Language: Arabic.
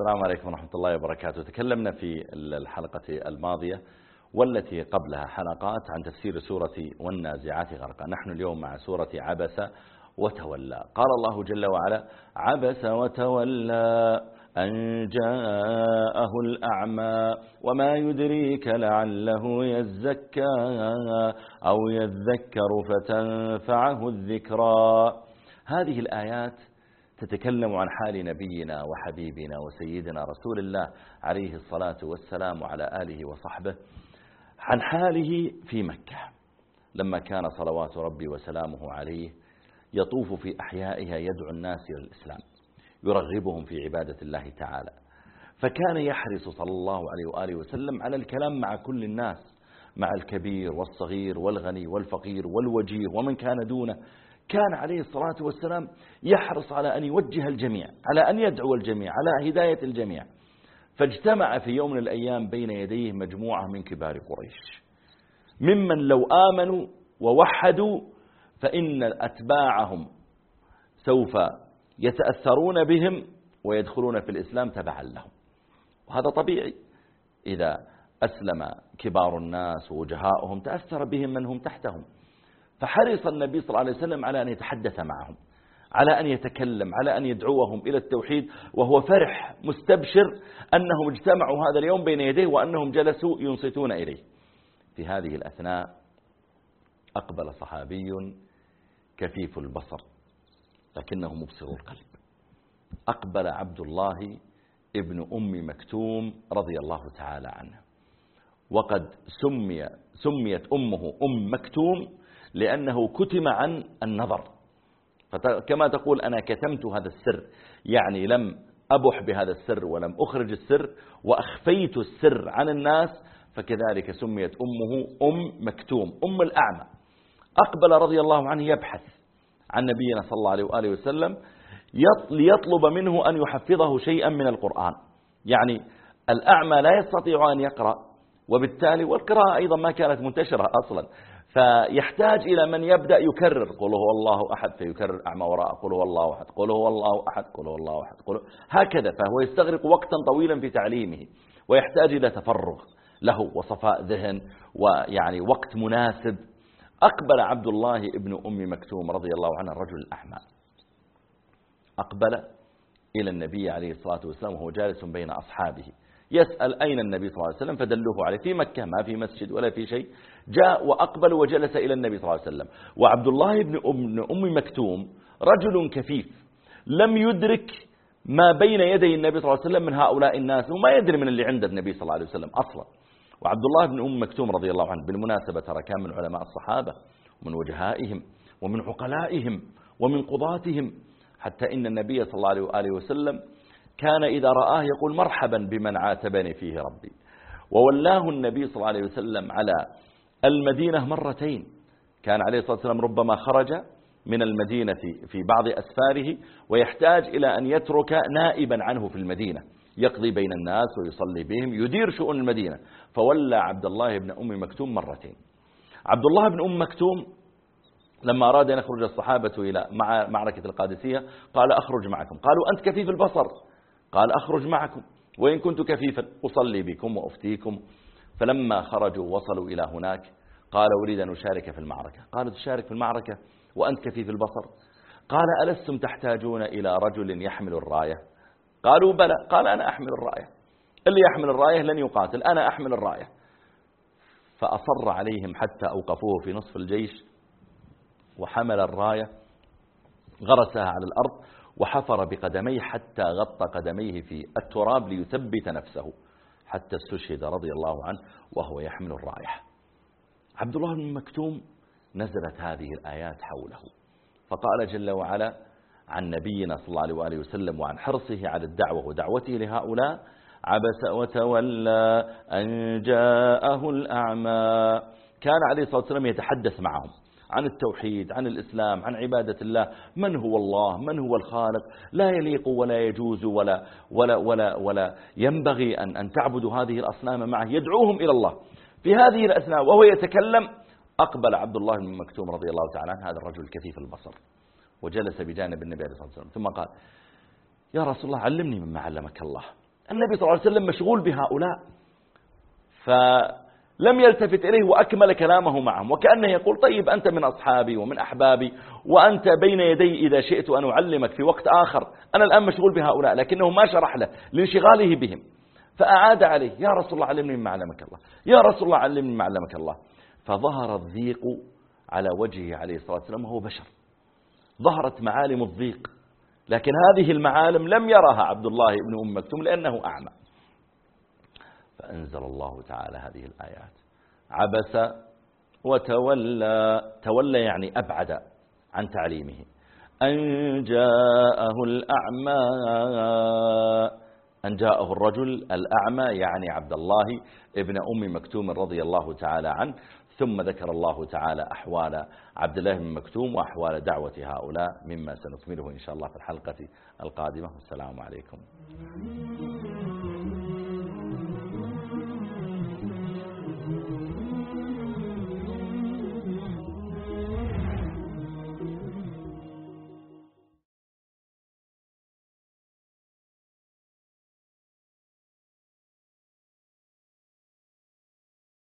السلام عليكم ورحمة الله وبركاته. تكلمنا في الحلقة الماضية والتي قبلها حلقات عن تفسير سورة والنازعات غرقا. نحن اليوم مع سورة عبس وتولى. قال الله جل وعلا عبس وتولى أن جاءه الأعمى وما يدريك لعله يزكى أو يذكر فتنفعه الذكرى. هذه الآيات تتكلم عن حال نبينا وحبيبنا وسيدنا رسول الله عليه الصلاة والسلام وعلى آله وصحبه عن حاله في مكة لما كان صلوات ربي وسلامه عليه يطوف في أحيائها يدعو الناس إلى الإسلام يرغبهم في عبادة الله تعالى. فكان يحرص صلى الله عليه وآله وسلم على الكلام مع كل الناس مع الكبير والصغير والغني والفقير والوجيه ومن كان دونه. كان عليه الصلاة والسلام يحرص على أن يوجه الجميع على أن يدعو الجميع على هداية الجميع. فاجتمع في يوم من الأيام بين يديه مجموعة من كبار قريش. ممن لو آمنوا ووحدوا فإن أتباعهم سوف يتأثرون بهم ويدخلون في الإسلام تبعا لهم. وهذا طبيعي. إذا أسلم كبار الناس ووجهاؤهم تأثر بهم من هم تحتهم. فحرص النبي صلى الله عليه وسلم على أن يتحدث معهم على أن يتكلم على أن يدعوهم إلى التوحيد وهو فرح مستبشر أنهم اجتمعوا هذا اليوم بين يديه وأنهم جلسوا ينصتون إليه. في هذه الأثناء أقبل صحابي كفيف البصر لكنه مبصر القلب. أقبل عبد الله ابن أم مكتوم رضي الله تعالى عنه وقد سمي سميت أمه أم مكتوم لأنه كتم عن النظر. كما تقول أنا كتمت هذا السر يعني لم أبح بهذا السر ولم أخرج السر وأخفيت السر عن الناس فكذلك سميت أمه أم مكتوم أم الأعمى. أقبل رضي الله عنه يبحث عن نبينا صلى الله عليه وآله وسلم ليطلب منه أن يحفظه شيئا من القرآن. يعني الأعمى لا يستطيع أن يقرأ وبالتالي والقراءة أيضا ما كانت منتشرة أصلا. فيحتاج إلى من يبدأ يكرر قل هو الله أحد فيكرر أعمى وراء قل هو الله أحد قل هو الله أحد قل هو الله أحد قل هكذا. فهو يستغرق وقتا طويلا في تعليمه ويحتاج إلى تفرغ له وصفاء ذهن ويعني وقت مناسب. أقبل عبد الله ابن أم مكتوم رضي الله عنه الرجل الأحمى أقبل إلى النبي عليه الصلاة والسلام وهو جالس بين أصحابه. يسأل أين النبي صلى الله عليه وسلم؟ فدلوه عليه. في مكة ما في مسجد ولا في شيء. جاء وأقبل وجلس إلى النبي صلى الله عليه وسلم. وعبد الله بن أم, مكتوم رجل كفيف لم يدرك ما بين يدي النبي صلى الله عليه وسلم من هؤلاء الناس وما يدري من اللي عند النبي صلى الله عليه وسلم أصلا. وعبد الله بن أم مكتوم رضي الله عنه بالمناسبة ترى كان من علماء الصحابة ومن وجهائهم ومن عقلائهم ومن قضاتهم حتى إن النبي صلى الله عليه وسلم كان إذا رآه يقول مرحبا بمن عاتبني فيه ربي. وولاه النبي صلى الله عليه وسلم على المدينة مرتين. كان عليه الصلاة والسلام ربما خرج من المدينة في بعض أسفاره ويحتاج إلى أن يترك نائبا عنه في المدينة. يقضي بين الناس ويصلي بهم يدير شؤون المدينة. فولى عبد الله بن أم مكتوم مرتين. عبد الله بن أم مكتوم لما أراد أن يخرج الصحابة إلى مع معركة القادسية قال أخرج معكم. قالوا أنت كفيف البصر. قال أخرج معكم وإن كنت كفيفا أصلي بكم وأفتيكم. فلما خرجوا وصلوا إلى هناك قال أريد أن أشارك في المعركة. قالوا تشارك في المعركة وأنت كفيف البصر. قال ألستم تحتاجون إلى رجل يحمل الراية؟ قالوا بلى. قال أنا أحمل الراية. اللي يحمل الراية لن يقاتل أنا أحمل الراية. فأصر عليهم حتى أوقفوه في نصف الجيش وحمل الراية غرسها على الأرض وحفر بقدميه حتى غطى قدميه في التراب ليثبت نفسه حتى استشهد رضي الله عنه وهو يحمل الرايح عبد الله بن مكتوم نزلت هذه الآيات حوله. فقال جل وعلا عن نبينا صلى الله عليه وسلم وعن حرصه على الدعوة ودعوته لهؤلاء عبس وتولى أن جاءه الأعمى. كان عليه الصلاة والسلام يتحدث معهم. عن التوحيد عن الإسلام عن عبادة الله. من هو الله؟ من هو الخالق؟ لا يليق ولا يجوز ولا, ولا, ولا, ولا ينبغي أن, أن تعبدوا هذه الأصنام معه. يدعوهم إلى الله. في هذه الأثناء وهو يتكلم أقبل عبد الله بن مكتوم رضي الله تعالى عنه هذا الرجل كثيف البصر وجلس بجانب النبي عليه الصلاة والسلام. ثم قال يا رسول الله علمني مما علمك الله. النبي صلى الله عليه وسلم مشغول بهؤلاء. فلم يلتفت إليه وأكمل كلامه معهم. وكأنه يقول طيب أنت من أصحابي ومن أحبابي وأنت بين يدي إذا شئت أن أعلمك في وقت آخر. أنا الآن مشغول بهؤلاء لكنه ما شرح له لانشغاله بهم. فأعاد عليه يا رسول الله علمني مما علمك الله. يا رسول الله علمني مما علمك الله. فظهر الضيق على وجهه عليه الصلاة والسلام وهو بشر. ظهرت معالم الضيق لكن هذه المعالم لم يرها عبد الله بن أم مكتوم لأنه أعمى. فأنزل الله تعالى هذه الآيات. عبس وتولى تولى يعني أبعد عن تعليمه. أن جاءه الأعمى أن جاءه الرجل الأعمى يعني عبد الله ابن أم مكتوم رضي الله تعالى عنه ثم ذكر الله تعالى أحوال عبد الله بن مكتوم وأحوال دعوة هؤلاء مما سنكمله إن شاء الله في الحلقة القادمة. والسلام عليكم.